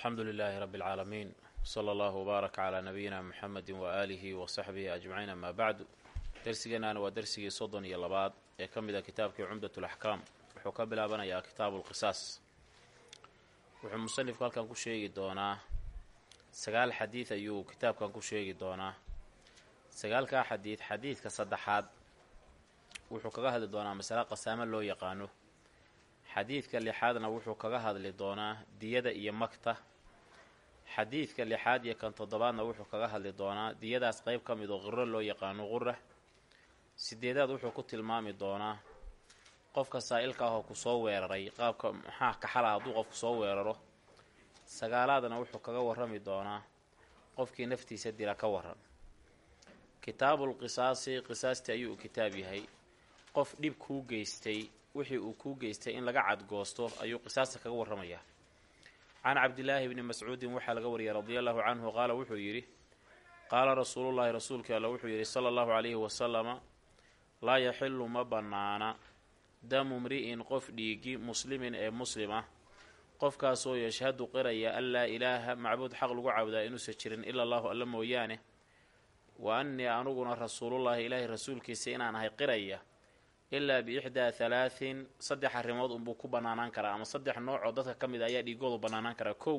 alxamdu lilaahi rabi اlcaalamiin wsala allahu wbaarak calaa nabiyina muxamedi waaalihi wa saxbihi ajmaciin amaa bacdu dersigeennaana waa dersigii soddon iyo labaad ee ka mid a kitaabkii cumdat laxkaam wuxuu ka bilaabanayaa kitaabu lqisaas wuxuu musanifku halkan ku sheegi doonaa sagaal xadiid ayuu kitaabkan ku sheegi doonaa. Sagaalkaa xadiid xadiidka saddexaad wuxuu kaga hadli doonaa masale qasaamo loo yaqaano xadiidka lixaadna wuxuu kaga hadli doonaa diyada iyo magta. Xadiidka lixaad iyo kan toddobaadna wuxuu kaga hadli doonaa diyadaas qeyb ka mid oo qiro loo yaqaano qura sideedaad wuxuu ku tilmaami doonaa qofka saa-ilka ah oo ku soo weeraray qaabka maxaa kaxala hadduu qofku soo weeraro? Sagaalaadna wuxuu kaga warrami doonaa qofkii naftiisa dila ka waran kitaabul qisaasi qisaastii ayuu kitaab yahay. Qof dhib kuu geystay wixii uu kuu geystay in laga cadgoosto ayuu qisaasta kaga warramayaa can cabdilaahi bni mascuudin waxaa laga wariyay radia allahu canhu qaala wuxuu yidhi qaala rasuulullaahi rasuulkii alla wuxuu yidhi sala allahu calayhi wasalama laa yaxilu ma bannaana. Damu mri'in qof dhiigi muslimin ee muslim ah qofkaasoo yashhadu qiraya an laa ilaaha macbuud xaq lagu caabudaa inuusan jirin ila allahu alla mooyaane. Wa annii anuguna rasuulullaahi ilaahay rasuulkiisa inaan ahay qiraya ilaa biixdaa halaatin saddex arrimood unbuu ku bannaanaan karaa ama saddex noocoo dadka ka mid a ayaa dhiigoodu bannaanaan karaa. Kow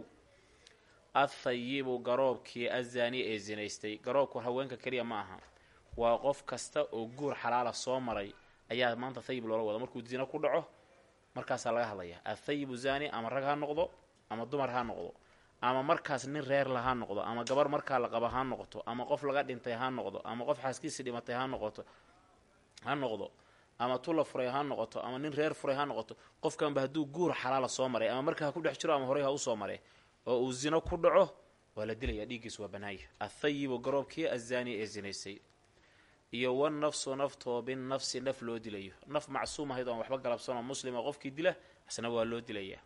athayibu garoobkii azaani ee sinaystay garoobku haweenka keliya ma aha. Waa qof kasta oo guur xalaala soo maray ayaa maanta thayib loola wada. Markuu zina ku dhaco markaasaa laga hadlaya athayibu zani ama rag ha noqdo ama dumar ha noqdo ama markaas nin reer la ha noqdo ama gabar markaa la qaba ha noqoto ama qof laga dhintay ha noqdo ama qof xaaskiisii dhimatay ha noqoto ha noqdo ama tula furay ha noqoto ama nin reer furay ha noqoto qofkanba hadduu guur xalaala soo maray ama markaa ha ku dhex jiro ama horey ha u soo mare oo uu zino ku dhaco waa la dilaya dhiiggiis waa banaaya athayibu garoobkii azaani ee zinaysay. Iyo wan nafsu naftoo bin nafsi naf loo dilayo. Naf macsuum ahayd oon waxba galabsanoo muslima qofkii dila isna waa loo dilayaa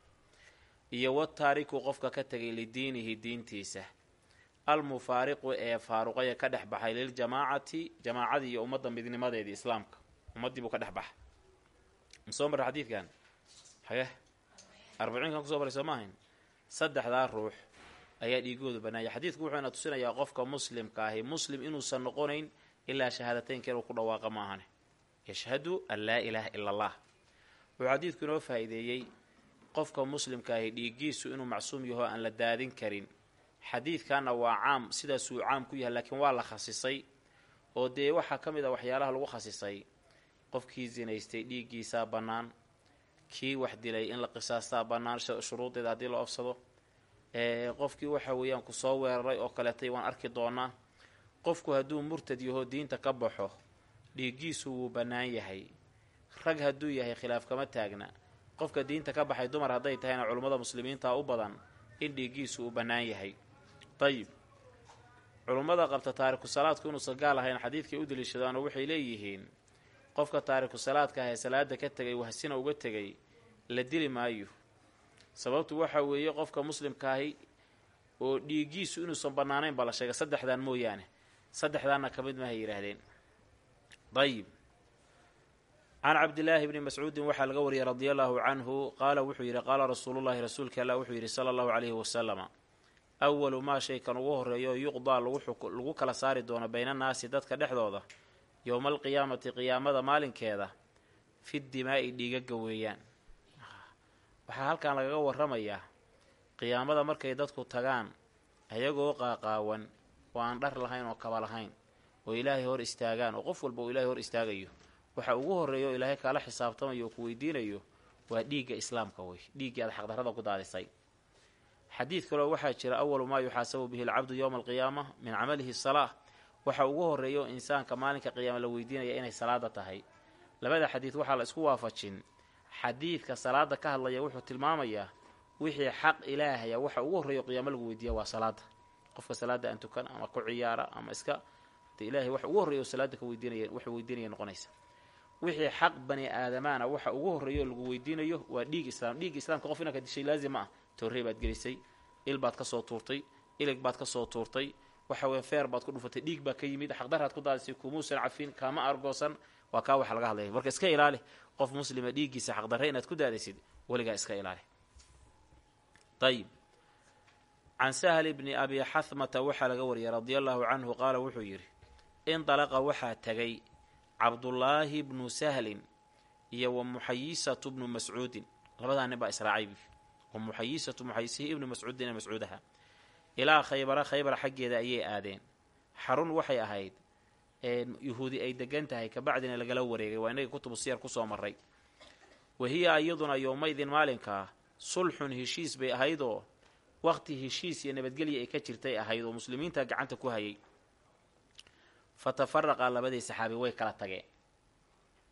iyo wataariku qofka ka tegay lidiinihi diintiisa. Almufaariqu ee faaruqaya ka dhex baxay liljamaacati jamaacadii iyo ummadda midnimadeedii islaamka ummaddii buu ka dhex baxa masoo marra xadiidkan? Hage arbaciinkan ku soo maray soo ma ahayn saddexdaa ruux ayaa dhiigoodu banaaya xadiidku wuxuuna tusinayaa qofka muslimka ahi. Muslim inuusan noqonayn ilaa shahaadateynka inuu ku dhawaaqa ma ahane yashhadu an laa ilaaha ila allah wuxuu xadiidku inoo faa-iideeyey qofka muslimka ahi dhiiggiisu inuu macsuum yaho aan la daadin karin. Xadiidkanna waa caam sidaasuu caam ku yahay laakiin waa la khasisay. Oo dee waxaa ka mid a waxyaalaha lagu khasisay qofkii zinaystay dhiiggiisaa bannaan kii wax dilay in la qisaastaa bannaan shuruudeeda haddii la ofsado qofkii waxa weeyaan ku soo weeraray oo kaleetay waan arki doonaa qofku hadduu murtad yaho diinta ka baxo dhiiggiisu wuu bannaan yahay. Rag hadduu yahay khilaaf kama taagna. Qofka diinta ka baxay dumar hadday tahayna culummada muslimiinta u badan in dhiiggiisu uu bannaan yahay. Dayib culummada qabta taariku salaadku inuusan gaal ahayn xadiidkay u daliishadaanoo waxay leeyihiin qofka taariku salaadka ah ee salaada ka tegay wahsina uga tegay la dili maayo. Sababtu waxa weeye qofka muslimkaahi oo dhiiggiisu inuusan bannaanayn baa la sheegay saddexdan mooyaane. Saddexdaanna ka mid mahay yidhaahdeen dayib can cabdilaahi bni mascuudin waxaa laga wariyay radia allahu canhu qaala wuxuu yidhi qaala rasuulullahi rasuulka allah wuxuu yidhi sala allahu calayhi wasalama awalu maa shaykan ugu horreeyo yuqdaa lagu kala saari doono baynannaasi dadka dhexdooda yowma alqiyaamati qiyaamada maalinkeeda fi dimaa'i dhiigaga weeyaan. Waxaa halkan lagaga warramayaa qiyaamada markay dadku tagaan ayagoo qaaqaawan oo aan dhar lahayn oo kaba lahayn oo ilaahay hor istaagaan oo qof walba uu ilaahay hor istaagayo. Waxa ugu horreeya oo ilaahay kaala xisaabtamayo oo ku weydiinayo waa dhiigga islaamka wey. Dhiiggii aad xaqdarrada ku daadisay. Xadiid kaleo waxaa jira awalu maa yuxaasabu bihi alcabdu yowma alqiyaama min camalihi salaa waxa ugu horreeya oo insaanka maalinka qiyaama la weydiinaya inay salaada tahay. Labada xadiid waxaa la isku waafajin. Xadiidka salaada ka hadlaya wuxuu tilmaamayaa wixii xaq ilaahaya waxa ugu horreeya oo lagu weydiiya waa salaada qofka salaada aan tukan ama ku ciyaara ama iska de waxa ugu horreeya salaada ka weydiinaya waxa weydiinaya noqonaysa. Wixii xaq bani aadamaana waxa ugu horreeya oo lagu weydiinayo waa dhiig islaam. Dhiigga islaamka qof inaad dishay laazim ma ah toorrey baad gelisay il baad ka soo tuurtay ilig baad ka soo tuurtay waxa weya feer baad ku dhufatay dhiig baa ka yimid xaqdaraad ku daadisay kumuusan cafin kaama argoosan waa kaa waxa laga hadlaya. Marka iska ilaali qof muslima dhiiggiisa xaqdarre inaad ku daadisid weligaa iska ilaali. Ayib can sahli bni abi xahmata waxaa laga wariyay radia allahu canhu qaala wuxuu yidhi indalaqa waxaa tegay cabdullaahi bnu sahlin iyo wa muxayisatu bnu mascuudin. Labadaa nin baa israacay wa muxayisatu muxayisihi ibnu mascuudin ee mascuudaha ilaa khaybara khaybara xaggeeda ayay aadeen. Xarun waxay ahayd yuhuudi ay degan tahay kabacdina lagala wareegay waa inagii kutubu siyar ku soo maray wa hiya iyaduna yowmaydin maalinkaa sulxun heshiis bay ahaydoo waqti heshiis iyo nabadgelya ay ka jirtay ahayd oo muslimiinta gacanta ku hayay. Fa tafaraqa labadii saxaabi way kala tageen.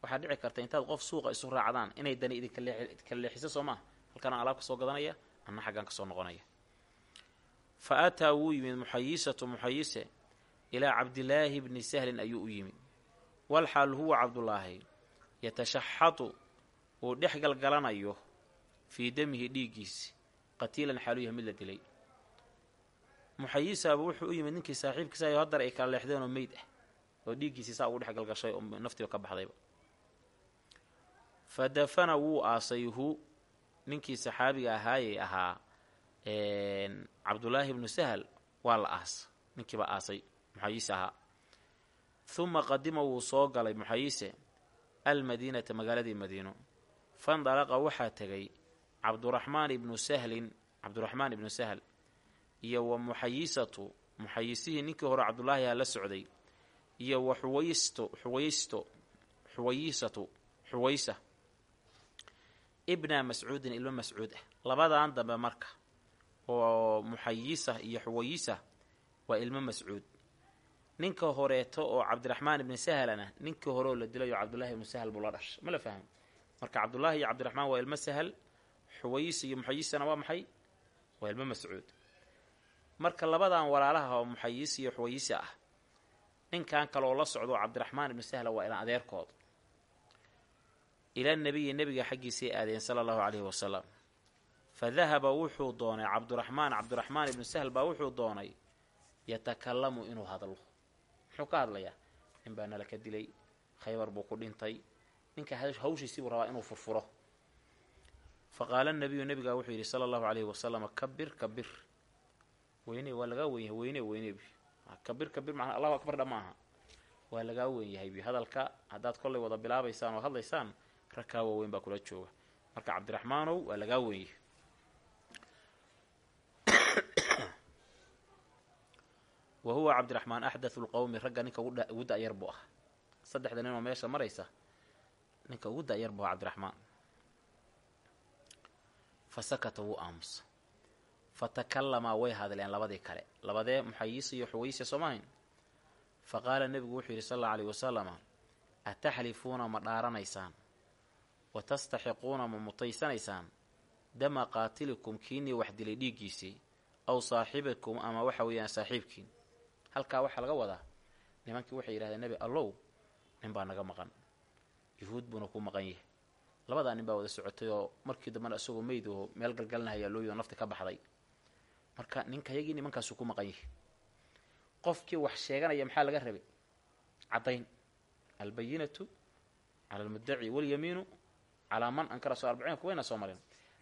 Waxaa dhici karta intaad qof suuqa isu raacdaan inay dani idinkala leexiso soo maa halkaan alaab ka soo gadanaya anna xaggaan ka soo noqonaya fa ataa wuu yimid muxayisatu muxayise ilaa cabdilaahi bni sahlin ayuu u yimid. Walxaal huwa cabdulaahi yatashaxatu uu dhex galgalanayo fii damihi dhiiggiisi qatiilan xaalu yahay mid la dilay. Muxayisaaba wuxuu u yimid ninkii saaxiibkiisayo haddar ay kala leexdeenoo meyd ah oo dhiiggiisii saa ugu dhex galgashay oo naftiiba ka baxdayba. Fa dafana wuu aasay hu ninkii saxaabiga ahaayey ahaa cabdulaahi ibnu sahal waa la aas. Ninkiiba aasay muxayise ahaa. Huma qadima wuu soo galay muxayise almadiinata magaaladii madiino. Fandalaqa waxaa tegay cabduraxmaan ibnu sahlin cabduraxmaan ibnu sahl iyo wa muxayisatu muxayisihii ninkii hore cabdulaahiha la socday iyo wa xuwaysto xuwaysto xuwayisatu xuwaysa. Ibna mascuudin ilmo mascuud ah. Labadan dambe marka oo muxayisa iyo xuwayisa waa ilmo mascuud. Ninka horeeto oo cabdiraxmaan ibni sahlana ninkii hore oo la dilayo cabdullahi ibnu sahl buu la dhashay. Ma la fahmo marka cabdullaahi iyo cabdiraxmaan waa ilmo sahl xuwayis iyo muxayisana waa maxay? Waa ilmo mascuud. Marka labadan walaalaha oo muxayis iyo xuwayisa ah ninkan kaleoo la socdo cabdiraxmaan ibnu sahla waa ilan adeerkood. Ila nebiyi nebiga xaggiisay aadeen sala allahu caleyhi wasalam fa dahaba wuxuu doonay cabduraxmaan cabdiraxmaan ibnu sahl baa wuxuu doonay yatakalamu inuu hadlo muxuu ka hadlayaa nin baa nala ka dilay khaybar buu ku dhintay ninka hawshiisii buu rabaa inuu furfuro fa qaala nabiyu nebigaa wuxuu yidhi sala allahu caleyhi wasalam kabir kabir weyne waa lagaa wen yahay weyne weyne kabir kabir macnaa allahu akbar dha maaha waa lagaa wen yahay bi hadalka haddaad kollay wada bilaabaysaan oo hadlaysaan rag waaweyn baa kula jooga marka cabdiraxmaanow waa lagaa wen wa huwa cabdiraxmaan axdathu lqowmi ragga ninka ugu da-yar buu ah saddexda nin oo meesha maraysa ninka ugu da-yar buu cabdiraxmaan fa sakata wuu aamusa fa takalamaa way hadleen labadii kale labadee muxayisa iyo xuwayse soomahayn fa qaala nebigu wuxuu yidhi sal alla aleyhi wasalama ataxlifuuna ma dhaaranaysaan wa tastaxiquuna ma mutaysanaysaan dama qaatilikum kiinii wax dilay dhiiggiisii aw saaxibikum ama waxa weeyaan saaxiibkiin halkaa waxaa laga wadaa nimankii waxay yidhahdeen nebi allow nin baa naga maqan. Yuhuud buuna ku maqan yahay. Labadaa nin baa wada socotay oo markii dambena isagoo meyd oo meel galgalinahaya looyoo nafti ka baxday. Marka ninka nimankaasuu ku maqan yahay. Qofkii wax sheeganaya maxaa laga rabay? Caddayn. Albayinatu cala almuddaci walyamiinu calaa man ankara soo arbaciin kuwayna soo marin.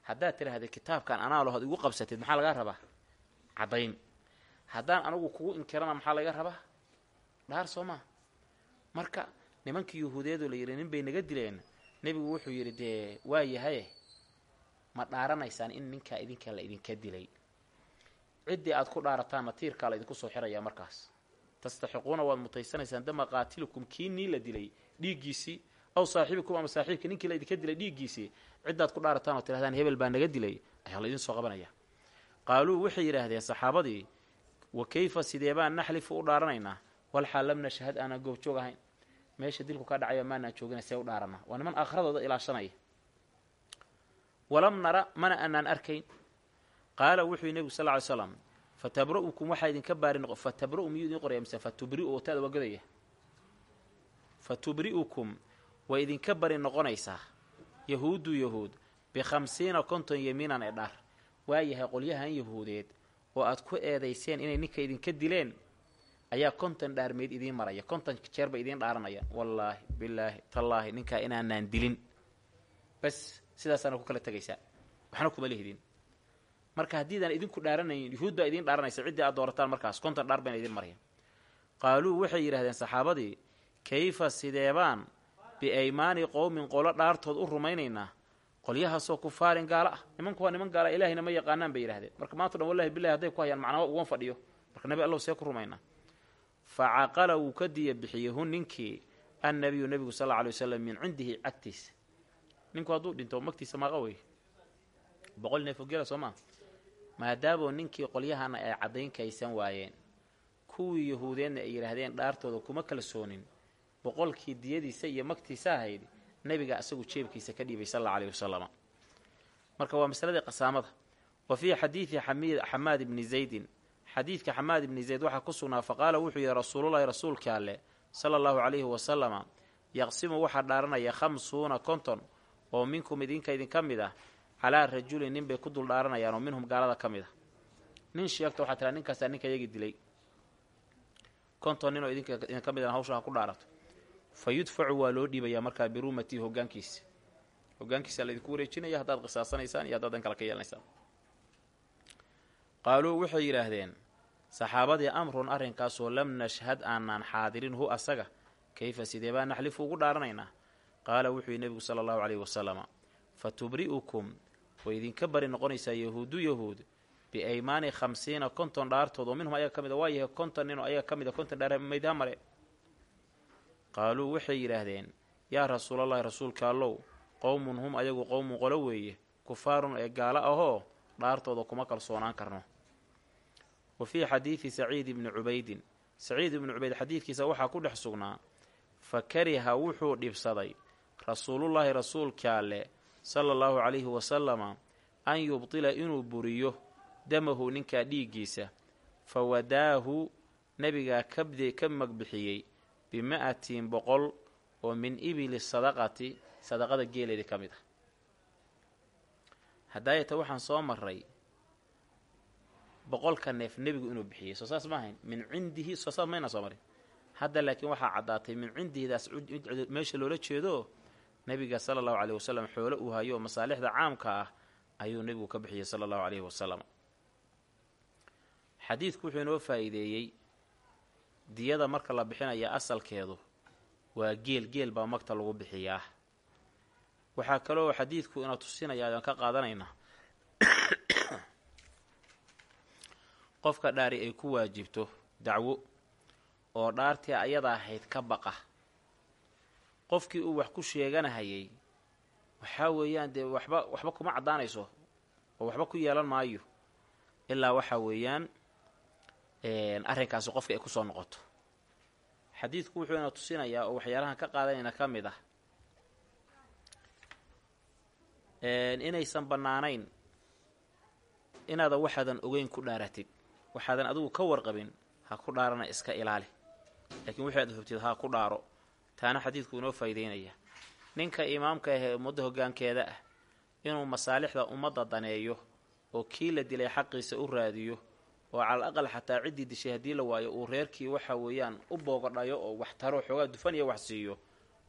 Haddaad tidhahdee kitaabkan anaa lahood igu qabsatid maxaa lagaa rabaa? Caddayn haddaan anigu kugu inkirana maxaa laga rabaa? Dhaar soo maa marka nimankii yuhuudeedoo la yidhi nin bay naga dileen. Nebigu wuxuu yidhi dee waa yahaye ma dhaaranaysaan in ninkaa idinkaa la idinka dilay. Ciddii aad ku dhaarataanna tiirkaa la idinku soo xirayaa markaas. Tastaxiquuna waad mutaysanaysaan dama qaatilukum kii nii la dilay dhiiggiisii? Aw saaxibikum ama saaxiibkii ninkii la idinka dilay dhiiggiisii? Ciddaad ku dhaarataan oo tirahdaan hebel baa naga dilay. Ayaa la idin soo qabanaya. Qaaluu waxay yidhaahdeen saxaabadii wa kayfa sidee baan naxlifu u dhaaranaynaa? Walxaal lam nashhad aanaan goobjoog ahayn. Meesha dilku ka dhacayba maanaan joogina see u dhaaranaa. Waa niman aakhiradooda ilaashanaya. Walam nara mana aanaan arkayn. Qaala wuxuu yii nebigu sal ly slam fatabra'ukum waxaa idinka baari fatabra'u miyuu idin qoraya mise fatubri'u taada waa godaya fatubri'ukum way idinka bari noqonaysaa. Yahuudu yahuud bikhamsiina konton yamiinan ee dhaar waayahay qolyahan yahuudeed oo aad ku eedayseen inay ninka idinka dileen ayaa konton dhaarmeyd idiin maraya. Konton jeer bay idiin dhaaranayaan wallaahi bilaahi tallaahi ninkaa inaanaan dilin. Bas sidaasaana ku kala tegaysaa waxna kuma lihidin. Marka haddiidaan idinku dhaaranayn yuhuud baa idiin dhaaranaysa. Ciddii aad doorataan markaas konton dhaar bayna idin maryan qaaluu waxay yidhahdeen saxaabadii kayfa sideebaan biaymaani qowmin qolo dhaartood u rumaynaynaa qolyahaasoo kufaarin gaalo ah. Nimanku waa niman gaala ilaahina ma yaqaanaan bay yidhahdeen marka maanta dhan wallahi bilahi hadday ku hayaan macnaba ugan fadhiyo. Marka nabi allow see ku rumaynaa fa caqala wuu ka diya bixiyey hun ninkii annabiyu nebigu sal alay wasalam min cindihi cagtiisa ninku hadduu dhinto magtiisa maaqa wey boqol neef ogela soo maa maadaaboo ninkii qolyahana ay caddayn kaysan waayeen kuwii yahuudeedna ay yidhaahdeen dhaartooda kuma kalsoonin boqolkii diyadiisa iyo magtiisa ahayd nebiga isagu jeebkiisa ka dhiibay sal alla alayhi wasalama marka waa masaladii qasaamada. Wa fii xadiidi xamaad ibni zaydin. Xadiidka xamaad ibni zayd waxaa ku sugnaa faqaala wuxuu yidhi rasuulullahi rasuulka alleh sala allahu calayhi wasalama yaqsimu waxaa dhaaranaya khamsuuna konton oo minkum idinka idinka mid ah calaa rajulin nin bay ku dul dhaaranayaan oo minhum gaalada ka mid ah. Nin sheegta waxaa tiraa ninkaasaa ninka yagii dilay. Konton nin oo idinka mid a hawsha ha ku dhaarato fa yudfacu waa loo dhiibayaa markaa biruumatii hogaankiisa hogaankiisa laydinku wareejinaya haddaad qisaasanaysaan iyo haddaad dan kale ka yeelanaysaan qaaluu waxay yidhaahdeen saxaabadii amrun arrinkaasoo lam nashhad aanaan xaadirin hu asaga kayfa sidee baa naxlifu ugu dhaaranaynaa? Qaala wuxuu yihi nebigu sala allahu caleyhi wasalama fa tubri'ukum way idinka bari noqonaysaa yahuudu yahuud biaymaani khamsiina konton dhaartood oo minhum ayaga ka mid a waa yahay konton ninoo ayaga ka mid a konton dhaar maydha mare qaaluu waxay yidhaahdeen yaa rasuulallahi rasuulka allow qowmun hum ayagu qowmun qolo weeye kufaarun ee gaalo ahoo dhaartooda kuma kalsoonaan karno. Wa fii xadiidi saciid ibni cubaydin saciid ibnu cubayd xadiidkiisa waxaa ku dhex sugnaa fa kariha wuxuu dhibsaday rasuulullaahi rasuulka alle sala allahu calayhi wasalama an yubtila inuu buriyo damahu ninkaa dhiiggiisa. Fa wadaahu nebigaa kabde ka magbixiyey bima-atin boqol oo min ibili sadaqati sadaqada geeleedii ka mid ah haddaayata waxaan soo maray boqolka neef nebigu inuu bixiyey soo saas ma ahayn min cindihi soo saas mayna soo marin hadda laakiin waxaa caddaatay min cindihidaas meesha loola jeedo nebiga sala allahu caleyhi wasalam xoolo uu hayo masaalixda caamka ah ayuu nebigu ka bixiyey sala allahu caleyhi wasalam xadiidku wuxuu inoo faa'iideeyey diyada marka la bixinaya asalkeedu waa geel geel baa magta lagu bixiyaa. Waxaa kaloo xadiidku ina tusinaya ayaan ka qaadanaynaa qofka dhaari ay ku waajibto dacwo oo dhaartii ayada ahayd ka baqa. Qofkii uu wax ku sheeganahayay waxaa weeyaan dee waxba waxba kuma caddaanayso oo waxba ku yeelan maayo. Ilaa waxaa weeyaan arrinkaasi qofka ay ku soo noqoto. Xadiidku wuxuu ina tusinayaa oo waxyaalahan ka qaadanayna ka mid ah. Inaysan bannaanayn inaadan waxaadan ogeyn ku dhaaratid waxaadan adigu ka warqabin ha ku dhaarana iska ilaali. Laakiin wixii aad hubtid ha ku dhaaro. Taana xadiidku inoo faa'iideynaya. Ninka imaamka ahee ummadda hoggaankeeda ah inuu masaalixda ummadda daneeyo oo kii la dilay xaqiisa u raadiyo oo calal aqal xataa ciddii dishay haddii la waayo uu reerkii waxa weeyaan u boogadhayo oo wax taro xoogaa dufan iyo wax siiyo.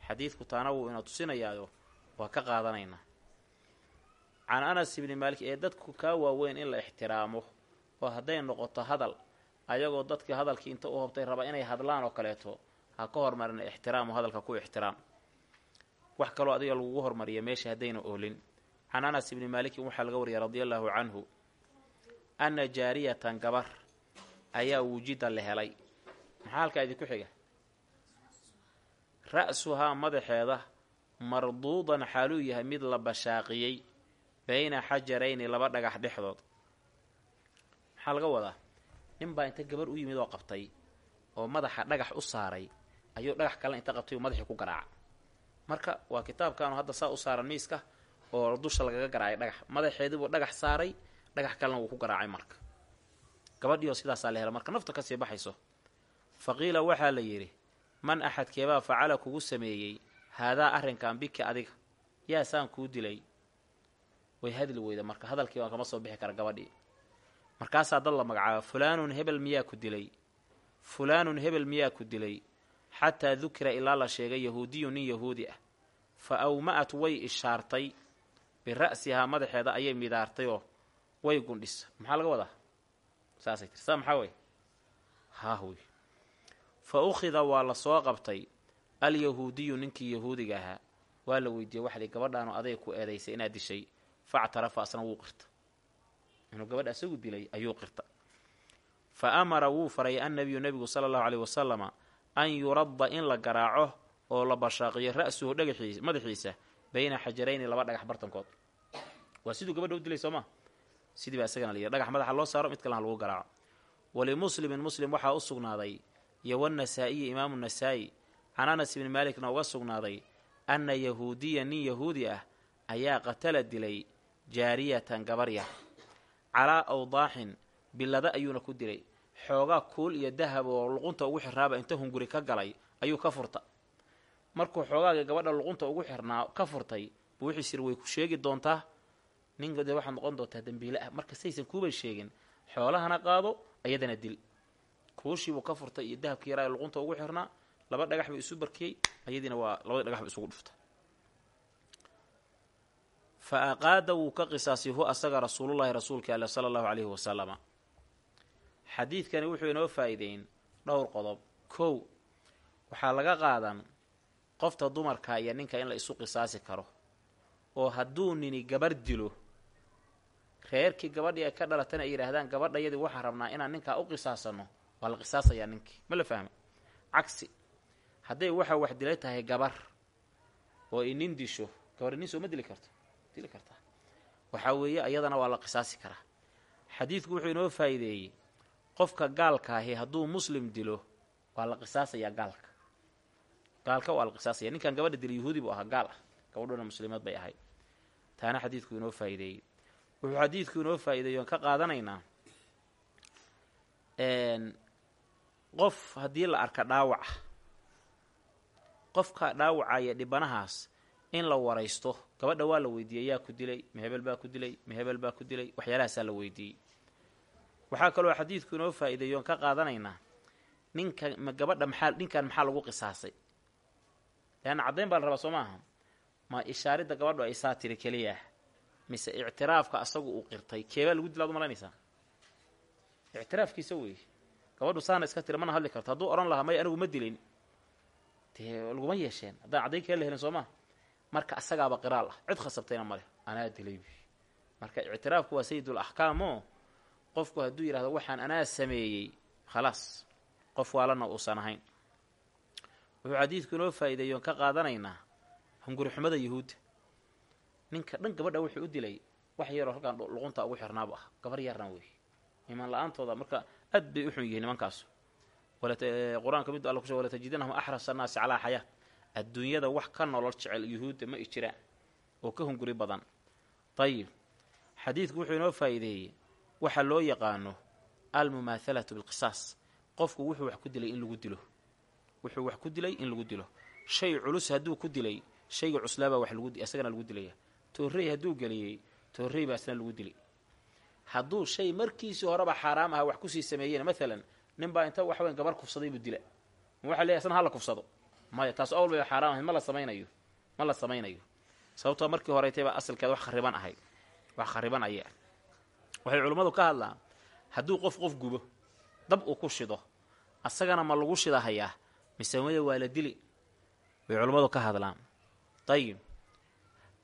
Xadiidku taana wuu ina tusinayaayo waa ka qaadanaynaa can anas ibni maalik ee dadku kaa waaweyn in la ixtiraamo oo hadday noqoto hadal ayagoo dadkii hadalkii inta u hobtay raba inay hadlaan oo kaleeto ha ka hormarina ixtiraamu hadalka ku ixtiraam. Wax kaloo adiga lagugu hormariya meesha haddayna oolin. Can anas ibni maalikin waxaa laga wariyay radia allaahu canhu anna jaariyatan gabar ayaa wujida la helay. Maxaa halkaa idinku xiga? Ra-suhaa madaxeeda marduudan xaaluu yahay mid la bashaaqiyey bayna xajarayni laba dhagax dhexdood. Maxaa laga wadaa? Nin baa inta gabar u yimid oo qabtay oo madaxa dhagax u saaray ayuu dhagax kalena inta qabtay oo madaxii ku garaaca. Marka waa kitaabkaanu hadda saa u saaran miiska oo dusha lagaga garaacay dhagax. Madaxeediibuu dhagax saaray dhagax kalena wuu ku garaacay marka. Gabadhiioo sidaasaa la hela marka nafta ka sii baxayso. Fa qiila waxaa la yidhi man axadkeebaa facala kugu sameeyey haadaa arrinkan biki adiga. Yaa saan kuu dilay. Way hadli weyda marka hadalkii baan kama soo bixi kara gabadhii. Markaasaa dad la magacaaba fulaanun hebel miyaa ku dilay? Fulaanun hebel miyaa ku dilay? Xataa dukira ilaa la sheegay yahuudiyu nin yahuudi ah. Fa awma'at way ishaartay bira'sihaa madaxeeda ayay midaartayoo way gundhisa maxaa laga wadaa? Saasay tiri. Saa maxaa wey haah wey fa ukhida waa la soo qabtay. Alyahuudiyu ninkii yahuudiga ahaa. Waa la weydiiyey waxdii gabadhaanu aday ku eedaysay inaad dishay factarafa asna wuu qirta. Inuu gabadha isagu dilay ayuu qirta. Fa amara wuu faray annabiyu nebigu sala allahu caleyhi wasalama an yuradda in la garaaco oo la bashaaqiyo ra'suhu dhagaxiis madaxiisa bayna xajarayni laba dhagax bartankood. Waa siduu gabadha u dilay soo maa sidii baa isagana layidhi dhagax madaxa loo saaro mid kalena lagu garaaco walimuslimin muslim waxaa u sugnaaday iyo wanasaa'iyi imaamu nasaa'i. Can anas ibni maalikna uga sugnaaday anna yahuudiya nin yahuudi ah ayaa qatala dilay jaariyatan gabar yar calaa awdaaxin billada ayuuna ku dilay. Xoogaa kuul iyo dahab oo luqunta ugu xirnaaba inta hunguri ka galay ayuu ka furta markuu xoogaaga gabadha luqunta ugu xirnaa ka furtay buu wixiis yiri way ku sheegi doontaa ninka waxaad noqon doontaa dembiile ah. Marka saysan kuuba sheegin xoolahana qaado ayadana dil. Kuushiibuu ka furtay iyo dahabkii yaraa luqunta ugu xirnaa. Laba dhagax buu isu barkiyey ayadiina waa labadii dhagax buu isugu dhufta. Fa aqaada wuu ka qisaasay hu asaga rasuulullaahi rasuulka ale sala allahu caleyhi wasalama xadiidkani wuxuu inoo faa'iideyn dhowr qodob. Kow waxaa laga qaadan qofta dumarka iyo ninka in la isu qisaasi karo oo hadduu nini gabarh dilo reerkii gabadhii ay ka dhalatana ay yidhaahdaan gabadhayadii waxaan rabnaa inaan ninkaa u qisaasano waa la qisaasayaa ninkii. Ma la fahma cagsi. Hadday waxa wax dilay tahay gabar oo ay nin disho gabar nin soo ma dili karto? Dili kartaa waxaa weeye iyadana waa la qisaasi karaa. Xadiidku wuxuu inoo faa'iideeyey qofka gaalka ahi hadduu muslim dilo waa la qisaasayaa gaalka. Gaalka waa la qisaasaya ninkan gabadha dila yahuudi buu ahaa gaal ah. Gabadhuna muslimaad bay ahayd. Taana xadiidku inoo faa'iideeyey wuxuu xadiidku inoo faa'iideeyey oon ka qaadanaynaa qof haddii la arka dhaawaca qofka dhaawacaya dhibanahaas in la waraysto gabadha waa la weydiiyey yaa ku dilay mahebel baa ku dilay mahebel baa ku dilay waxyaalahaasaa la weydiiyey. Waxaa kaloo xadiidku inoo faa'iideeyo oon ka qaadanaynaa ninka gabadha maxaa ninkan maxaa lagu qisaasay? Leanna caddayn baa la rabaa soo maaha? Ma ishaaridda gabadhu ay saa tiri keliyaah mise ictiraafka asagu uu qirtay keebaa lagu dilaad u malaynaysaa? Ictiraafkiisa weeye gabadhu saana iska tiri mana hadli karto. Hadduu odhan lahaa may anigu ma dilin. Dee laguma yeesheen. Haddaan caddayn kale la helin soo maa marka asagaaba qiraal ah. Cid khasabtayna maleh anaa dilay marka ictiraafku waa sayidul axkaamoo qofku hadduu yidhahdo waxaan anaa sameeyey. Khalaas. Qof waalana uusan ahayn. Wuxuu xadiidku inoo faa'iideeyo on ka qaadanaynaa hungurixumada yahuudda ninka dhan gabadha wuxuu u dilay wax yaroo halkaan luqunta ugu xirnaabu ah gabar yarna wey. Imaan la'aantooda marka aad bay u xun yihiin nimankaasu. Qur'aanka midu alla kushe walatajidanahum axrasa annaasi calaa xayaa adduunyada wax ka nolol jecel yuhuudda ma ijiraan oo ka hunguri badan. Dayib xadiidku wuxuu inoo faa'iideeyey waxa loo yaqaano almumaahalatu bilqisaas. Qofku wuxuu wax ku dilay in lagu dilo. Wuxuu wax ku dilay in lagu dilo. Shay culus hadduu ku dilay shayga cuslaabaa wax lagu isagana lagu dilaya toorrey hadduu geliyey toorrey baa isna lagu dilay hadduu shay markiisii horeba xaaraam aha wax ku sii sameeyeen maalan ninbaa inta wax weyn gabar kufsaday buu dila ma waxa leeyahy asna hala kufsado. Maya taas awal bay xaaraam ahayd ma la samaynayo ma la samaynayo. Sababtoo markii horeytay baa wax khariban ahayd wax khariban aya waxay culummadu ka hadlaan hadduu qof qof gubo dab uu ku shido asagana ma lagu shidahayaa mise maya waa la dili? Bay culummadu ka hadlaan. Dayib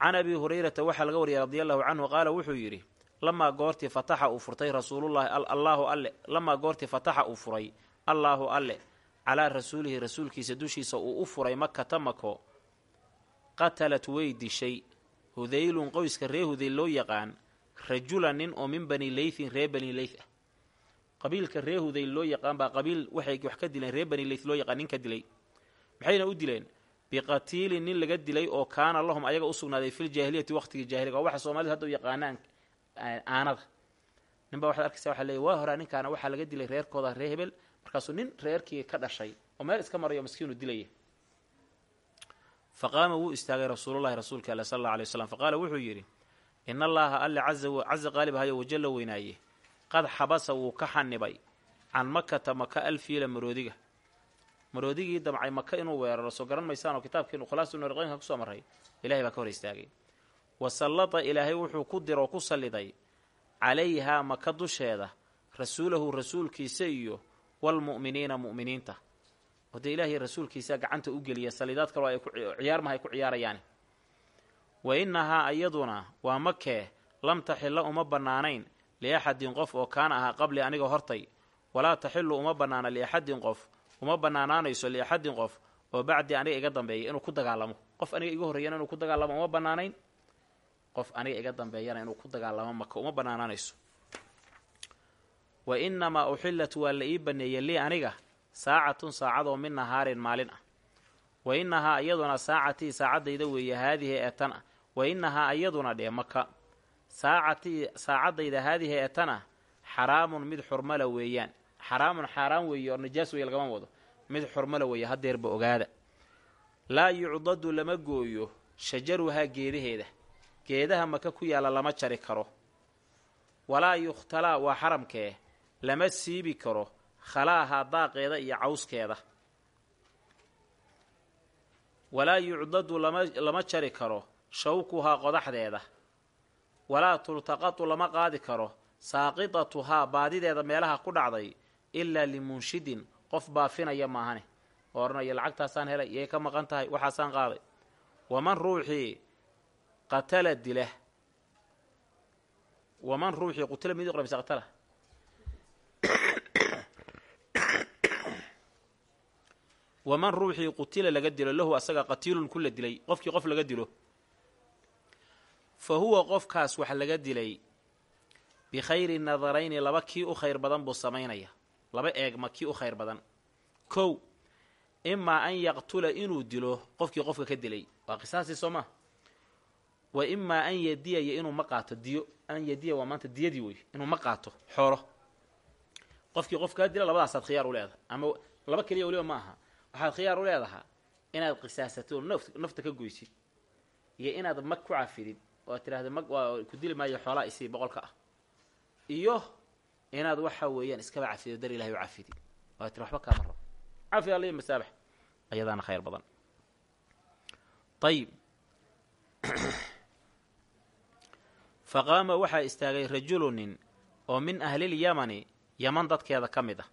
can abi hurayrata waxaa laga wariyay radia allahu canhu qaala wuxuu yidhi lamaa goortii fataxa uu furtay rasuulullahi allaahu alle lamaa goortii fataxa uu furay allaahu alle calaa rasuulihi rasuulkiisa dushiisa uu u furay makata mako qatalat way dishay. Hudaylun qoyska ree hudayl loo yaqaan rajulan nin oo min bani leythin ree bani leyth ah. Qabiilka ree hudayl loo yaqaan baa qabiil waxay wax ka dileen ree bani leyth loo yaqaan nin ka dilay. Maxayna u dileen biqatiilin nin laga dilay oo kaana lahum ayaga u sugnaaday filjaahiliyati waqtigii jaahiliga. Oo waxa soomalidu hadda u yaqaanaan aanada. Nin baa waxaad arkaysa waxa leey waa horaa ninkaana waxaa laga dilay reerkooda ree hebel. Markaasuu nin reerkii ka dhashay oo meel iska marayo maskiinu dilaya fa qaama wuu istaagay rasuululahi rasuulka ale sal alla alay waslam faqaala wuxuu yidhi in allaaha alle caza qaalib hayo wajalla weynaaye. Qad xabasa wuu ka xanibay can makata maka alfiila maroodiga maroodigii damcay maka inuu weeraro soo garan maysaan oo kitaabkiinu khulaasatu nariqeynka ku soo maray ilahay baa ka hor istaagay. Wa sallata ilaahay wuxuu ku diro oo ku salliday calayhaa maka dusheeda rasuulahu rasuulkiisa iyo walmu'miniina mu'miniinta. Oo dee ilaahay rasuulkiisa gacanta u geliya saliidaad kaloo ay ciyaarmaha ay ku ciyaarayaan. Wa innahaa iyaduna waa makee lam taxilla uma bannaanayn liaxadin qof oo kaana ahaa qabli aniga hortay walaa taxillu uma bannaana liaxadin qof uma bannaanaanayso liaxadin qof oo bacdii aniga iga dambeeya inuu ku dagaalamo. Qof aniga iga horreeyana inuu ku dagaalamo uma bannaanayn qof aniga iga dambeeyana inuu ku dagaalamo maka uma bannaanaanayso wa innamaa uxillat waa la ii banneeyey lii aniga saacatun saacadoo min nahaarin maalin ah. Wa innahaa iyaduna saacatii saacaddayda weeye haadihi ee tan ah. Wa innahaa iyaduna dhee maka saacatii saacadayda haadihi ee tan ah xaraamun mid xurmala weeyaan xaraamun xaaraan weeye oo najaas weeye lagama wado. Mid xurmala weeye hadeerba ogaada. Laa yucdadu lama gooyo shajaruhaa geedaheeda. Geedaha maka ku yaalla lama jari karo. Walaa yukhtalaa waa xaramkee lama siibi karo khalaaha daaqeeda iyo cawskeeda. Walaa yucdadu lama lama jari karo shawkuhaa qodaxdeeda. Walaa tultaqatu lama qaadi karo saaqidatuhaa baadideeda meelaha ku dhacday ilaa limunshidin qof baafinaya maahane. Oo odhanaya lacagtaasaan helay yay ka maqan tahay waxaasaan qaaday. Waman ruuxii qatala dila waman ruuxii qutila mid qra qatala? Waman ruuxii qutila laga dilo lahu asaga qatiilun ku la dilay qofkii qof laga dilo. Fa huwa qofkaas wax laga dilay bikhayri nadarayni laba kii u khayr badan buu samaynaya laba eegma kii u khayr badan. Kow imaa an yaqtula inuu dilo qofkii qofka ka dilay. Waa qisaasii soo maa wa imaa an yadiyaya inuu ma qaato diyo. An yadiya waa maanta diyadii wey inuu ma qaato. Xoolo. Qofkii qof kaa dila labadaasaad khiyaar u leedahay. Ama laba keliya weliba ma aha. Waxaad khiyaar u leedahaa inaad qisaasato nafta ka goysid iyo inaad mag ku cafidid oo ad tidhahda mag waa ku dili maayo xoolaa isii boqolka ah. Iyo inaad waxa weeyaan iskaba cafido dar ilahay u cafidi. Waa tiri waxba kaama rabo. Cafi alla iyo masaabax. Ayadaana khayr badan. Ayib fa qaama waxaa istaagay rajulu nin oo min ahlilyamani yaman dadkeeda ka mid ah.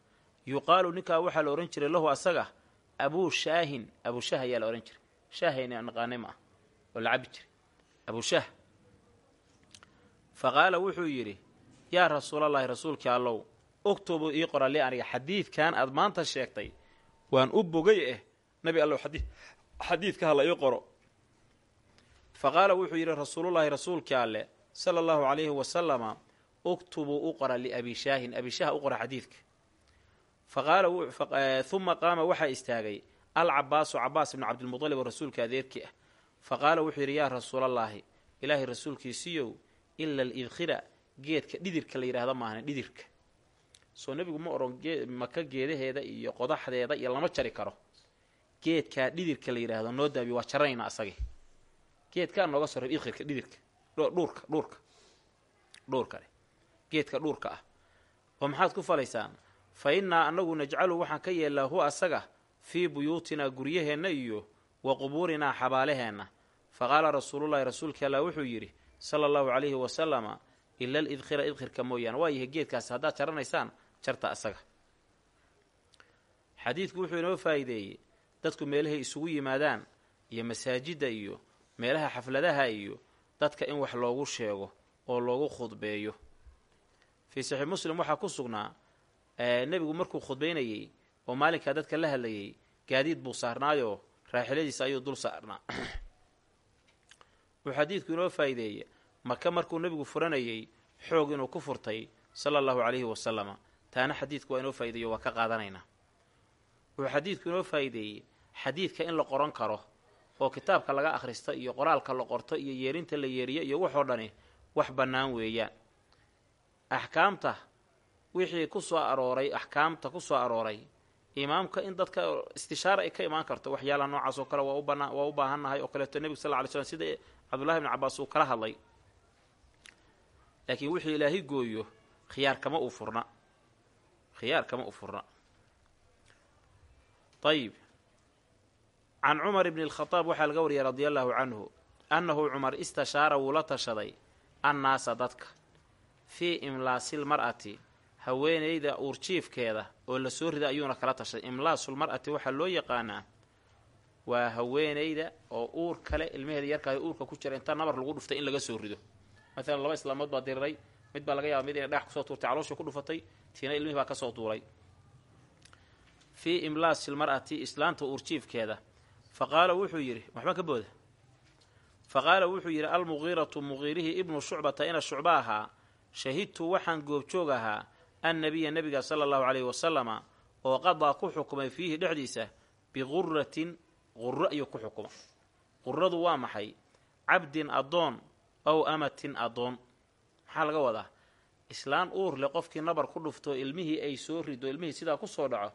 Yuqaalu ninkaa waxaa la odhan jiray lahu asaga abuu shaahin abuushah ayaa la odhan jiray. Shaahayna naqaanay ma ah oo la cabi jiray abuushah fa qaala wuxuu yidhi yaa rasuulallaahi rasuulkii allow ogtobu ii qora li aniga xadiidkan aad maanta sheegtay waan u bogay eh nabi allow xadiidka hala ii qoro. Fa qaala wuxuu yidhi rasuulullaahi rasuulkii alle sala allahu calayhi wasalama uktubuu u qora liabishaahin abishaah u qora xadiidka. Fa qaala uma qaama waxaa istaagay alcabaasu cabaas ibnu cabdilmutalib oo rasuulka adeerkii ah. Fa qaala wuxuu yidhi yaa rasuulallaahi ilaahay rasuulkiisiiyow ila alidkhira geedka dhidirka la yidhaahdo maahane dhidirka. Soo nebigu ma odhan maka geedaheeda iyo qodaxdeeda iyo lama jari karo. Geedkaa dhidirka la yidhaahdo noo daabi waa jaranaynaa asagii geedkaa nooga soo reeb idkhirka dhidirka. Dhuurka dhuurka. Dhuurka geedka dhuurka ah. Oo maxaad ku falaysaan? Fa innaa annagu najcalu waxaan ka yeellaa huwa asaga fii buyuutinaa guryaheenna iyo wa qubuurinaa xabaalaheenna fa qaala rasuulullaahi rasuulkii allah wuxuu yidhi sala allahu calayhi wasalama ila al idkhira idkhirka mooyaane waa yahay geedkaasi haddaad jaranaysaan jarta asaga xadiidku wuxuu inoo faa'iideeyey dadku meelahay isugu yimaadaan iyo masaajidda iyo meelaha xafladaha iyo dadka in wax loogu sheego oo loogu khudbeeyo fii saxiix muslim waxaa ku sugnaa nebigu markuu khudbaynayey oo maalinkaa dadka la hadlayay gaadiid buu saarnaayoo raaxiladiisa ayuu dul saarnaa wuxuu xadiidku inoo faa'iideeyey maka markuu nebigu furanayey xoog inuu ku furtay sala allahu calayhi wasalama taana xadiidku waa inoo faa'ideeyo waa ka qaadanaynaa wuxuu xadiidku inoo faa'iideeyey xadiidka in la qoran karo oo kitaabka laga akhrista iyo qoraalka la qorto iyo yeerinta la yeeriyo iyo waxoo dhani wax bannaan weeyaan axkaamta wixii ku soo arooray axkaamta ku soo arooray imaamka in dadka istishaara ay ka imaan karto waxyaalaha noocaas oo kale waa u banaa waa u baahannahay oo kaleeto nebigu sal ly slm sida cabdullahi bni cabaas uu kala hadlay laakiin wixii ilaahay gooyo khiyaar kama uu furna. Khiyaar kama u furna. Ayib can cumar bni alkhadaab waxaa laga wariyay radia allaahu canhu annahu cumar istashaara wuu la tashaday annaasa dadka fii imlaasil mar'ati haweenayda uurjiifkeeda oo la soo rida ayuuna kala tashay. Imlaasul mar'ati waxaa loo yaqaanaa waa haweenayda oo uur kale ilmaheeda yarkaay uurka ku jira inta nabar lagu dhuftay in laga soo rido maalan laba islaamood baa diriray mid baa laga yaaba mid inay dhagax ku soo tuurtay caloosha ku dhufatay tiina ilmihii baa ka soo duulay fii imlaasil mar'ati islaanta uurjiifkeeda fa qaala wuxuu yidhi waxba ka booda. Fa qaala wuxuu yidhi almuqiiratu muqiirihii ibnu shucbata ina shucba ahaa shahidtu waxaan goobjoog ahaa annabiya nebiga sala allahu caleyhi wasalama oo qadaa ku xukumay fiihi dhexdiisa biquratin quro ayuu ku xukuma. Quradu waa maxay? Cabdin addoon ow amatin addoon. Maxaa laga wadaa? Islaan uur leh qofkii nabar ku dhufto ilmihii ay soo rido ilmihii sidaa ku soo dhaco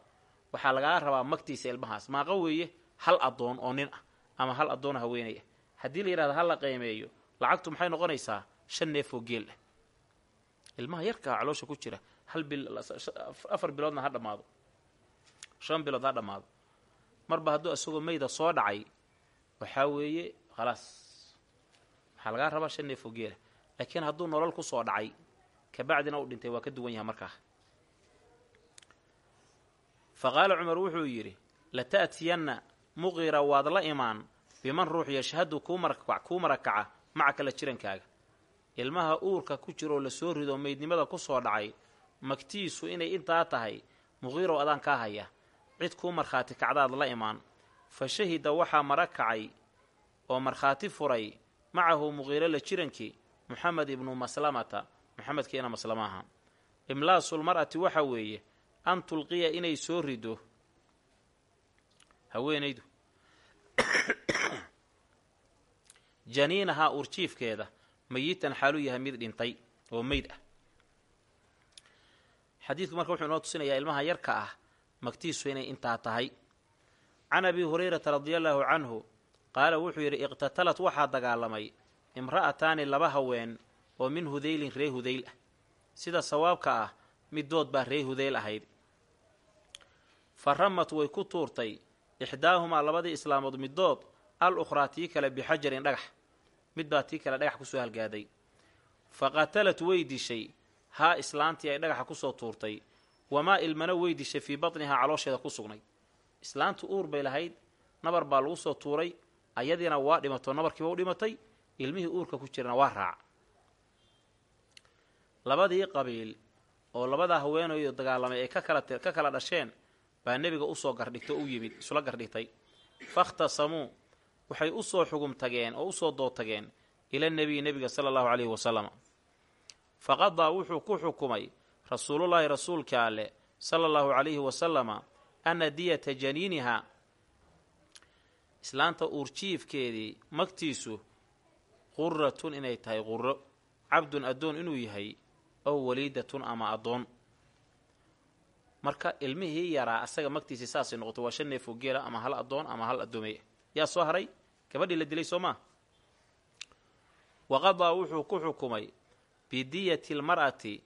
waxaa lagaa rabaa magtiisa ilmahaas. Maaqa weeye hal addoon oo nin ah ama hal addoon haweenay ah. Haddii la yidhahdo hal la qiimeeyo lacagtu maxay noqonaysaa shan neef oo geel ah? Ilmaha yarkaa caloosha ku jira hal bil afar biloodna ha dhammaado shan bilood ha dhammaado marba hadduu isagoo mayda soo dhacay waxaa weeye khalaas waxaa lagaa rabaa shan neef oo geela. Laakiin hadduu nolol ku soo dhacay kabacdina uu dhintay waa ka duwan yahay markaa. Fa qaala cumar wuxuu yidhi lata'tiyanna muqira waad la imaan biman ruux yashhadu kuu marakaca maca la jirankaaga. Ilmaha uurka ku jiroo la soo rido meydnimada ku soo dhacay magtiisu inay intaa tahay muqiirow adaan kaa haya. Cid kuu markhaati kacdaad la imaan. Fa shahida waxaa mara kacay oo markhaati furay macahu muqiiro la jirankii muxamed ibnu maslamata muxamedkiina maslamaha. Imlaasul mar'ati waxa weeye an tulqiya inay soo rido. Haweenaydu janiinahaa uurjiifkeeda mayitan xaaluu yahay mid dhintay oo meyd ah. Xadiidku marka wuxuu inoo tusinayaa ilmaha yarka ah magtiisu inay intaa tahay. Can abi hurayrata radia allaahu canhu qaala wuxuu yidhi iqtatalat waxaa dagaalamay imra'ataani laba haween oo min hudaylin ree hudayl ah. Sida sawaabka ah middood baa ree hudayl ahayd. Fa ramat way ku tuurtay ixdaahumaa labadii islaamood middood al ukhraa tii kale bixajarin dhagax. Mid baa tii kale dhagax ku soo halgaaday. Fa qatalat way dishay haa islaantii ay dhagaxa ku soo tuurtay. Wamaa ilmana way dishay fii batnihaa caloosheeda ku sugnay. Islaantu uur bay lahayd nabar baa lagu soo tuuray ayadiina waa dhimato nabarkiiba u dhimatay ilmihii uurka ku jirana waa raac. Labadii qabiil oo labadaa haweenayo dagaalamay ay ka kala ka kala dhasheen baa nebiga u soo gardhigtay oo u yimid isula gardhigtay. Fakhtasamuu waxay u soo xugum tageen oo u soo dood tageen ila nebiyi nebiga sala allahu caleyhi wasalam faqadaa wuxuu ku xukumay rasuulullaahi rasuulka alleh sala allahu calayhi wasalama anna diyata janiiniha islaanta uurjiifkeedii magtiisu quratun inay tahay quro cabdun addoon inuu yahay ow waliidatun ama addoon. Marka ilmihii yaraa asaga magtiisii saasay noqotay waa shan neefoo geela ama hal addoon ama hal addoomey yaa soo haray? Gabadhii la dilay soo maa waqadaa wuxuu ku xukumay bidiyati lmar'ati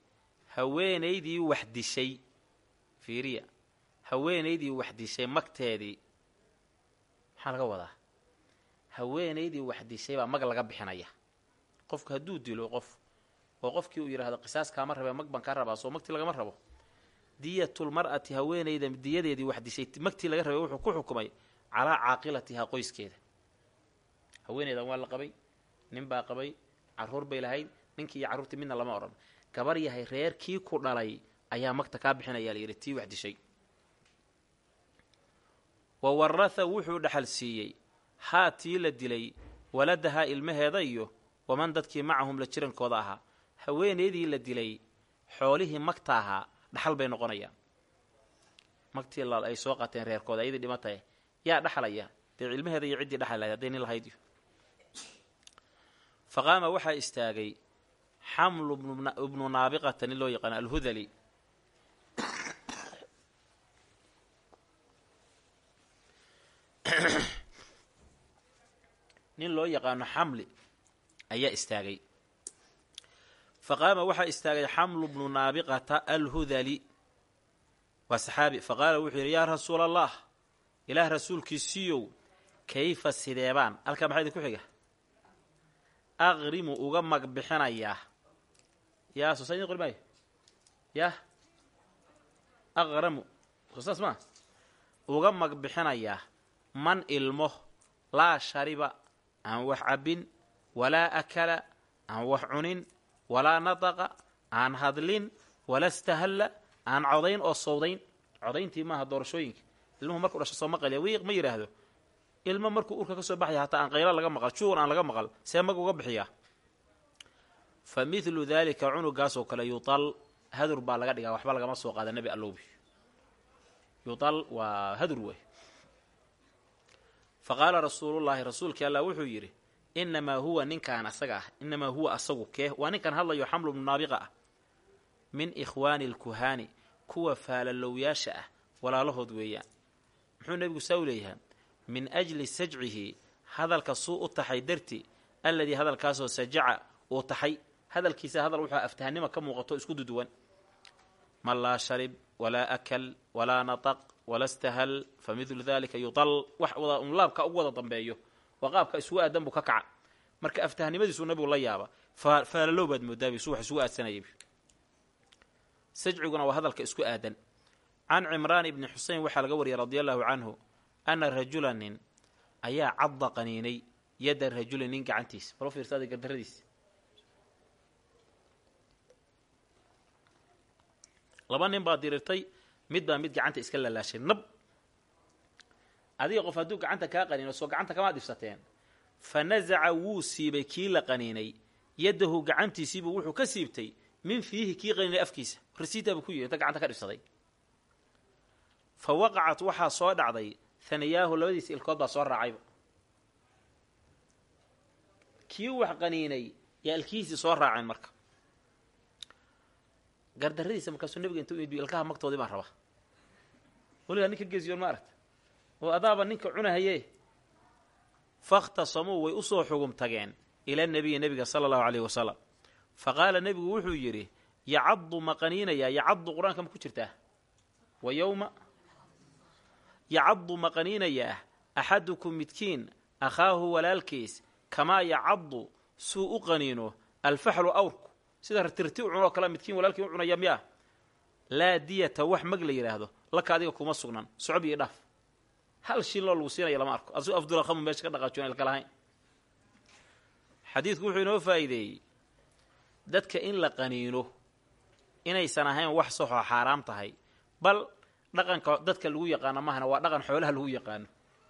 haweenaydii wax dishay. Fiiriya haweenaydii wax dishay magteedii maxaa laga wadaa. Haweenaydii wax dishay baa mag laga bixinaya. Qofku hadduu dilo qof oo qofkii uu yidhaahdo qisaas kaama rabee mag baan kaa rabaa soo magtii lagama rabo. Diyatulmar'ati haweenayda diyadeedii wax dishay magtii laga rabay wuxuu ku xukumay calaa caaqilatihaa qoyskeeda. Haweeneydan waa la qabay nin baa qabay carruur bay lahayd ninkii iyo carruurtii midna lama odhan. Gabar yahay reerkii ku dhalay ayaa magta kaa bixinayaa la yidhi tii wax dishay wa waratha wuxuu dhaxal siiyey. Haa tii la dilay waladahaa ilmaheeda iyo waman dadkii macahum la jirankooda ahaa. Haweeneydii la dilay xoolihii magta ahaa dhaxal bay noqonayaan. Magtii ay soo qateen reerkooda ayadii dhimatae yaa dhaxlaya dee ilmaheeda iyo ciddii dhaxal lahayd hadday nin lahayd fa qaama waxaa istaagay xamlu ibnu naabiqata nin loo yaqaano alhudali nin loo yaqaano xamli ayaa istaagay. Fa qaama waxaa istaagay xamlu bnu naabiqata alhudali. Waa saxaabi fa qaala wuxuu yidhi yaa rasuula allah ilaah rasuulkiisiiyow kayfa sideebaan? Halkaa maxaa idinku xiga? Aqrimu uga mag bixinayaa yaa soo saa idin qori maayo. Yah aqramu. Soo saas maa uga magbixinayaa man ilmo laa shariba aan wax cabbin walaa akala aan wax cunin walaa nataqa aan hadlin wala stahalla aan codayn oo sawdayn. Codayntii maaha doorashooyinka. Ilmuhu markuu dhasho soo maqalya wiiq ma yidhaahdo ilmo markuu urka ka soo baxaya hataa aan qaylo laga maqal juur aan laga maqal see mag uga bixiyaa fa midlu daalika cunugaasoo kale yutal hadur baa laga dhigaa waxba lagama soo qaada nebi allowbi yutal waa hadur wey fa qaala rasuulullaahi rasuulkii allah wuxuu yidhi innamaa huwa ninkaan asaga ah innamaa huwa asagu kee waa ninkan hadlayo xamlu bnu naabiqa ah. Min ikhwaani alkuhaani kuwa faalalowyaasha ah walaalahood weeyaan. Muxuu nebigu saa u leeyahay min ajli sajcihi hadalka suu u taxay darti alladii hadalkaasoo sajaca uu taxay hadalkiisa hadal wuxuu aftahanima ka muuqato isku duduwan. Man laa sharib walaa akal walaa nataq wala stahal fa midlu dalika yutal. Wax wada laabka ugu wada dambeeyo oo qaabka isugu aadan buu ka kaca. Marka aftahanimadiisuu nabigu la yaaba faalalow baad moodaabi su wax isugu aadsanayay sajciguna waa hadalka isku aadan. Can cimraan ibni xusein waxaa laga wariyay radia allahu canhu ana rajula nin ayaa cadda qaniinay yadda rajuli nin gacantiisa balo fiirsaada gardaradiisa laba nin baa dirirtay mid baa mid gacanta iska lalaashay. Nab adiga qof hadduu gacanta kaa qaniino soo gacanta kama dhibsateen. Fa nasaca wuu siibay kii la qaniinay. Yaddahu gacantiisiibuu wuxuu ka siibtay min fiihi kii qaniinay afkiisa. Rasiita buu ku yidhi inta gacanta ka dhibsaday. Fa waqacat waxaa soo dhacday haniyaahu labadiisa ilkood baa soo raacayba. Kii wax qaniinay yaa ilkihiisii soo raaceen marka gardaradiisa markaasuu nabiga inta u idbiy ilkaha magtoodii baan rabaa. Weligaa ninka geesiyoon ma aragta? Oo adaaba ninka cunahaye fakhtasamuu way u soo xugum tageen ila nabiyi nebiga sala allahu caleyhi wasalam fa qaala nebigu wuxuu yidhi yacaddu ma qaniinayaa yacaddu qur'aanka ma ku jirtaa? Wa yowma yacaddu ma qaniinayaa axadukum midkiin akhaahu walaalkiis kamaa yacaddu suu u qaniino alfaxlu awrku sida tirti u cunoo kale midkiin walaalkii u cunaya miyaa? Laa diyata wax mag la yidhaahdo laka adiga kuma sugnan. Socob iyo dhaaf. Hal shiloo lagu siinaya lama arko. Asuu afdulakhamu meesha ka dhaqaajoon ilka lahayn. Xadiidku wuxuu inoo faa'iideeyey. Dadka in la qaniino inaysan ahayn wax saxoo xaaraam tahay. Bal dhaqanka dadka lagu yaqaano mahana waa dhaqan xoolaha lagu yaqaano.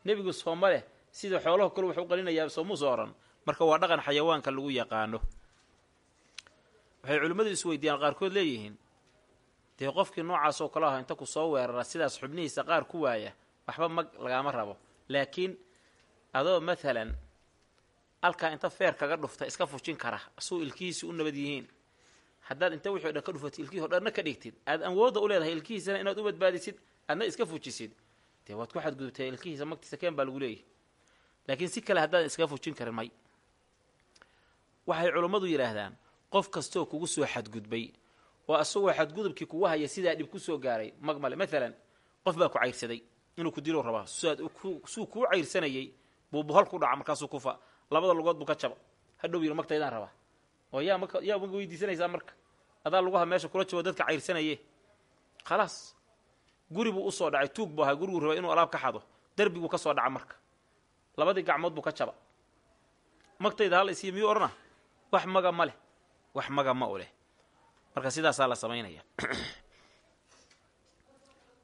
Nebigu sooma leh sida xoolaho kale wax u qalinayaa soomuusa oran. Marka waa dhaqan xayawaanka lagu yaqaano waxay culimmadu isweydiiyaan qaarkood leeyihiin. Dee qofkii noocaas oo kale ah inta ku soo weerara sidaas xubnihiisa qaar ku waaya waxba mag lagaama rabo. Laakiin adoo maalan alkaa inta feer kaga dhufta iska fujin kara asuu ilkihiisi u nabad yihiin. Haddaad inta wixii o dhan ka dhufatid ilkihii o dhanna ka dhigtid aad awoodda u leedahay ilkihiisana inaad u badbaadisid aadna iska fujisid. Dee waad ku xadgudubtay ilkihiisa magtiisa keen baa lagu leeyahy laakiin si kale haddaadan iskaga fujin karin may. Waxay culummadu yidhaahdaan qof kastooo kugu soo xadgudbay oo asagoo xadgudubkii kugu haya sidaa dhib ku soo gaaray mag male. Maalan qof baa ku cayrsaday inuu ku dilo rabaa suu kuu cayrsanayey buu bohol ku dhaca markaasuu kufa labada lugood buu ka jaba hadhow yiri magtaydaan rabaa. Oo yaa ma yaa maga weydiisanaysaa marka. Adaa lugaha meesha kula jabo dadka cayrsanaye khalaas. Guri buu u soo dhacay tuug buu ahaa guriguu rabaa inuu alaab ka xado. Derbiguu ka soo dhaca marka. Labadii gacmood buu ka jaba magtayda hal isiyo miyuu odhana wax maga ma leh wax maga ma u leh marka sidaasaa la samaynaya.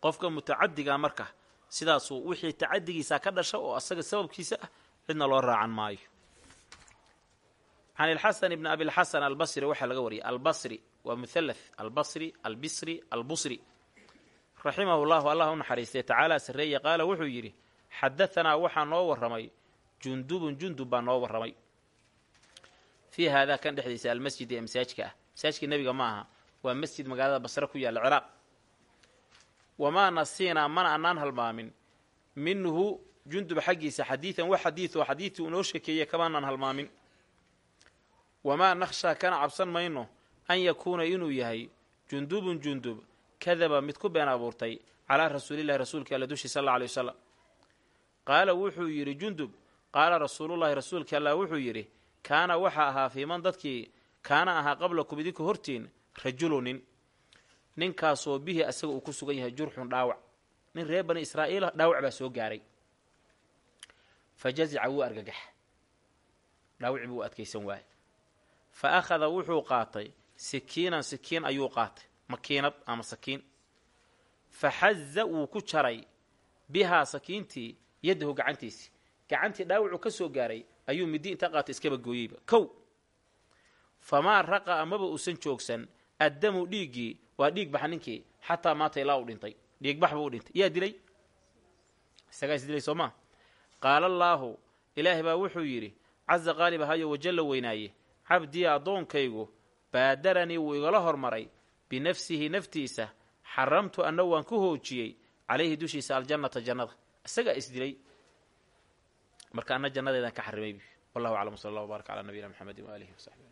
Qofka mutacadiga marka sidaasuu wixii tacadigiisa ka dhasha oo asaga sababkiisa ah cidna loo raacan maayo. Can ilxasan ibni abilxasan albasri waxaa laga wariyay albasri waa muthalath albasri albisri albusri. Raximahu llahu allah u naxariistay tacaala sarreeye qaala wuxuu yidhi xadahanaa waxaa noo warramay jundubun jundub baa noo warramay fii haadaa kan dhexdiisa almasjid ee masaajka ah. Masaajka nebiga ma aha waa masjid magaalada basre ku yaalla ciraaq. Wamaa nasiinaa mana anaan halmaamin. Minhu jundub xaggiisa xadiidan wax xadiid oo xadiidkii unoo sheekeeye kamaanaan halmaamin. Wamaa nakhshaa kana cabsan mayno an yakuuna inuu yahay jundubun jundub kadaba mid ku been abuurtay calaa rasuulillahi rasuulka alla dushi sal alla alay wasalam qaala wuxuu yidhi jundub. Qaala rasuulullahi rasuulka allah wuxuu yidhi kaana waxaa ahaa fiiman dadkii kaana ahaa qablakum idinku hortiin rajulu nin. Ninkaasoo bihi asaga uu ku sugan yahay jurxun dhaawac. Nin reer bani israa'iila dhaawac baa soo gaaray. Fa jazica wuu argagaxa dhaawici buu adkaysan waayey fa akhada wuxuu qaatay sikiinan sikiin ayuu qaatay. Makiinad ama sakiin. Fa xaza wuu ku jaray bihaa sakiintii yaddahu gacantiisii gacantii dhaawacuu ka soo gaaray ayuu midi inta qaatay iskaba gooyeyba. Kow famaa raqa amaba uusan joogsan addamu dhiiggii waa dhiig baxa ninkii xataa maata ilaa uu dhintay. Dhiigbax buu u dhintay. Yaa dilay? Isagaa is dilay soo maa qaala allaahu ilaahay baa wuxuu yidhi casa qaalib ahayo wajalla weynaaye cabdii addoonkaygu baadaranii wuu igala hormaray binafsihi naftiisa xaramtu anna waan ku hoojiyey calayhi dushiisa aljannata jannada. Isagaa is dilay marka anna jannadeedaan ka xarimay wallahu aclam sala allah wbaarak calaa nabiyina mxamedi waaalihi wasaxbi